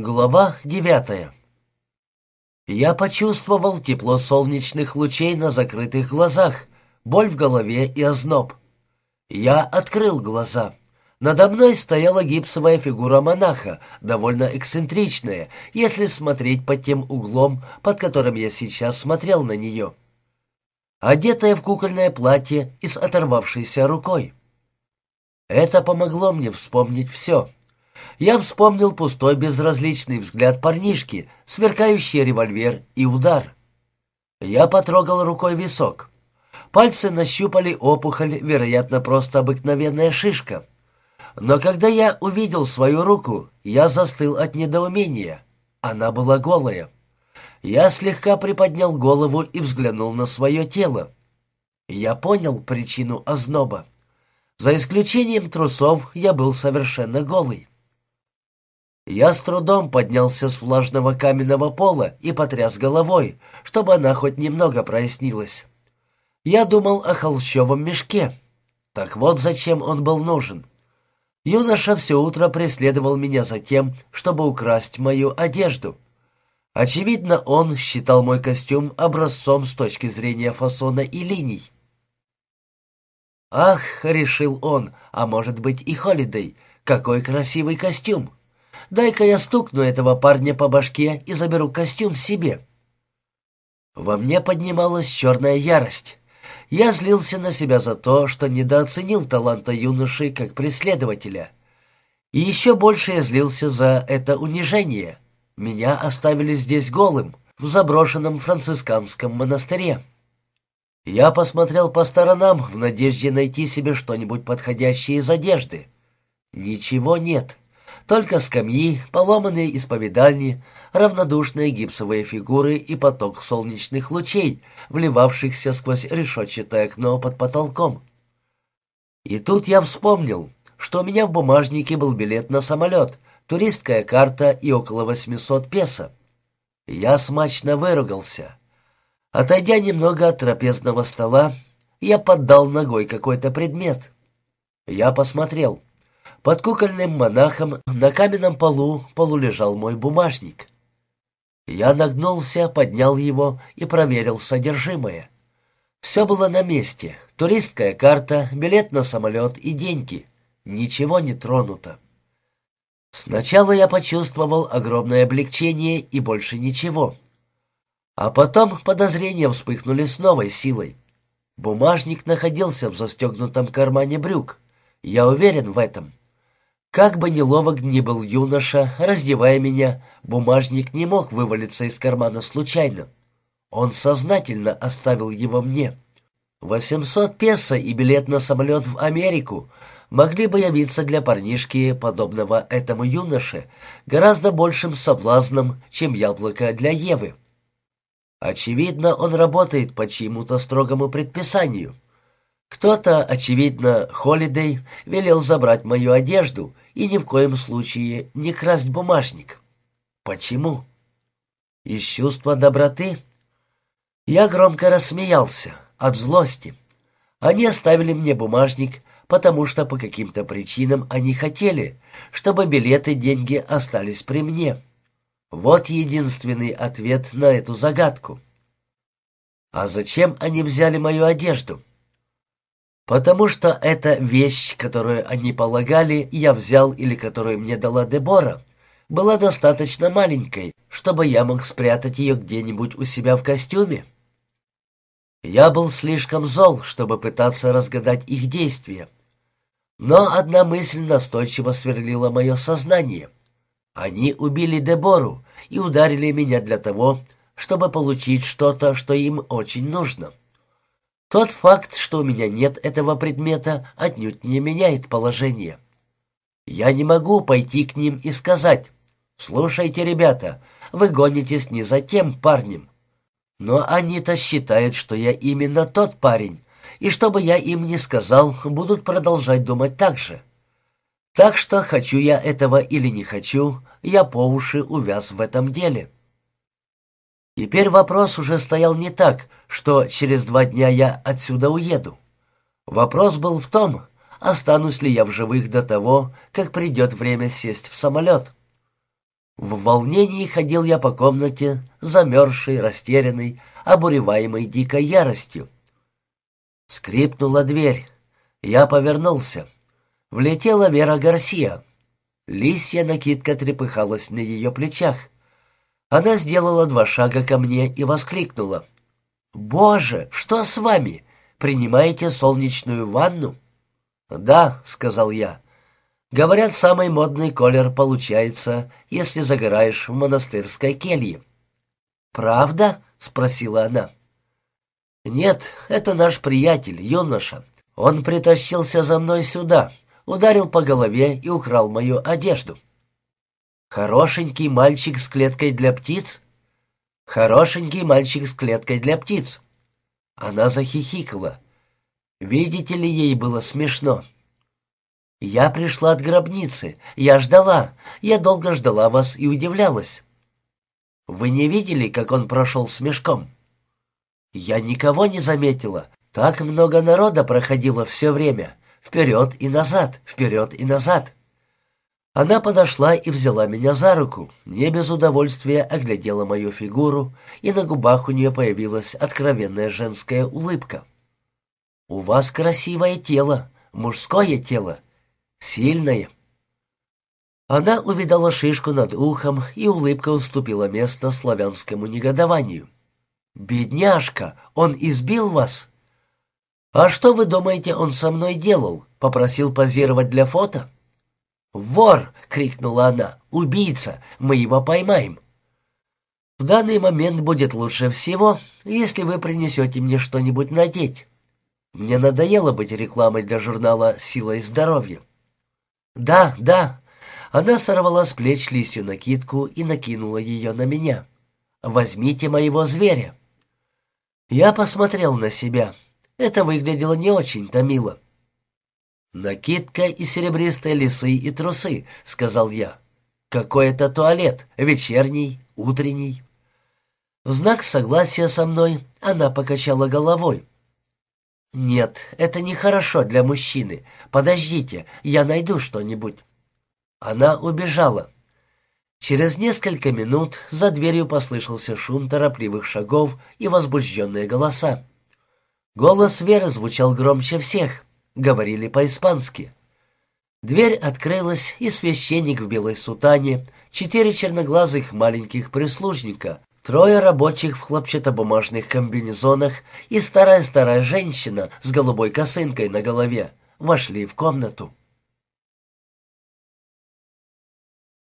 Глава девятая Я почувствовал тепло солнечных лучей на закрытых глазах, боль в голове и озноб. Я открыл глаза. Надо мной стояла гипсовая фигура монаха, довольно эксцентричная, если смотреть под тем углом, под которым я сейчас смотрел на нее. Одетая в кукольное платье и с оторвавшейся рукой. Это помогло мне вспомнить все. Я вспомнил пустой безразличный взгляд парнишки, сверкающий револьвер и удар. Я потрогал рукой висок. Пальцы нащупали опухоль, вероятно, просто обыкновенная шишка. Но когда я увидел свою руку, я застыл от недоумения. Она была голая. Я слегка приподнял голову и взглянул на свое тело. Я понял причину озноба. За исключением трусов я был совершенно голый. Я с трудом поднялся с влажного каменного пола и потряс головой, чтобы она хоть немного прояснилась. Я думал о холщовом мешке. Так вот зачем он был нужен. Юноша все утро преследовал меня за тем, чтобы украсть мою одежду. Очевидно, он считал мой костюм образцом с точки зрения фасона и линий. «Ах», — решил он, — «а может быть и Холидей, какой красивый костюм!» Дай-ка я стукну этого парня по башке и заберу костюм себе. Во мне поднималась черная ярость. Я злился на себя за то, что недооценил таланта юноши как преследователя. И еще больше я злился за это унижение. Меня оставили здесь голым, в заброшенном францисканском монастыре. Я посмотрел по сторонам в надежде найти себе что-нибудь подходящее из одежды. Ничего нет. Только скамьи, поломанные исповедальни, равнодушные гипсовые фигуры и поток солнечных лучей, вливавшихся сквозь решетчатое окно под потолком. И тут я вспомнил, что у меня в бумажнике был билет на самолет, туристская карта и около 800 песо. Я смачно выругался. Отойдя немного от трапезного стола, я поддал ногой какой-то предмет. Я посмотрел — под кукольным монахом на каменном полу полулежал мой бумажник. Я нагнулся, поднял его и проверил содержимое. Все было на месте. Туристская карта, билет на самолет и деньги. Ничего не тронуто. Сначала я почувствовал огромное облегчение и больше ничего. А потом подозрения вспыхнули с новой силой. Бумажник находился в застегнутом кармане брюк. Я уверен в этом. Как бы неловок ни был юноша, раздевая меня, бумажник не мог вывалиться из кармана случайно. Он сознательно оставил его мне. Восемьсот песо и билет на самолет в Америку могли бы явиться для парнишки, подобного этому юноше, гораздо большим соблазном, чем яблоко для Евы. Очевидно, он работает по чьему-то строгому предписанию — кто-то, очевидно, Холидей, велел забрать мою одежду и ни в коем случае не красть бумажник. Почему? Из чувства доброты? Я громко рассмеялся от злости. Они оставили мне бумажник, потому что по каким-то причинам они хотели, чтобы билеты и деньги остались при мне. Вот единственный ответ на эту загадку. А зачем они взяли мою одежду? Потому что эта вещь, которую они полагали, я взял или которую мне дала Дебора, была достаточно маленькой, чтобы я мог спрятать ее где-нибудь у себя в костюме. Я был слишком зол, чтобы пытаться разгадать их действия. Но одна мысль настойчиво сверлила мое сознание. Они убили Дебору и ударили меня для того, чтобы получить что-то, что им очень нужно. Тот факт, что у меня нет этого предмета, отнюдь не меняет положение. Я не могу пойти к ним и сказать, «Слушайте, ребята, вы гонитесь не за тем парнем». Но они-то считают, что я именно тот парень, и чтобы я им не сказал, будут продолжать думать так же. Так что, хочу я этого или не хочу, я по уши увяз в этом деле». Теперь вопрос уже стоял не так, что через два дня я отсюда уеду. Вопрос был в том, останусь ли я в живых до того, как придет время сесть в самолет. В волнении ходил я по комнате, замерзший, растерянный, обуреваемый дикой яростью. Скрипнула дверь. Я повернулся. Влетела Вера Гарсия. Лисья накидка трепыхалась на ее плечах. Она сделала два шага ко мне и воскликнула. «Боже, что с вами? Принимаете солнечную ванну?» «Да», — сказал я. «Говорят, самый модный колер получается, если загораешь в монастырской келье». «Правда?» — спросила она. «Нет, это наш приятель, юноша. Он притащился за мной сюда, ударил по голове и украл мою одежду». «Хорошенький мальчик с клеткой для птиц?» «Хорошенький мальчик с клеткой для птиц». Она захихикала. Видите ли, ей было смешно. «Я пришла от гробницы. Я ждала. Я долго ждала вас и удивлялась. Вы не видели, как он прошел с мешком?» «Я никого не заметила. Так много народа проходило все время. Вперед и назад, вперед и назад». Она подошла и взяла меня за руку, не без удовольствия оглядела мою фигуру, и на губах у нее появилась откровенная женская улыбка. «У вас красивое тело, мужское тело, сильное». Она увидала шишку над ухом, и улыбка уступила место славянскому негодованию. «Бедняжка, он избил вас?» «А что вы думаете, он со мной делал? Попросил позировать для фото?» «Вор!» — крикнула она. «Убийца! Мы его поймаем!» «В данный момент будет лучше всего, если вы принесете мне что-нибудь надеть. Мне надоело быть рекламой для журнала «Сила и здоровье». «Да, да!» Она сорвала с плеч листью накидку и накинула ее на меня. «Возьмите моего зверя!» Я посмотрел на себя. Это выглядело не очень-то мило. «Накидка и серебристые лисы и трусы», — сказал я. «Какой это туалет? Вечерний? Утренний?» В знак согласия со мной она покачала головой. «Нет, это нехорошо для мужчины. Подождите, я найду что-нибудь». Она убежала. Через несколько минут за дверью послышался шум торопливых шагов и возбужденные голоса. Голос Веры звучал громче всех говорили по-испански. Дверь открылась, и священник в белой сутане, четыре черноглазых маленьких прислужника, трое рабочих в хлопчатобумажных комбинезонах и старая-старая женщина с голубой косынкой на голове вошли в комнату.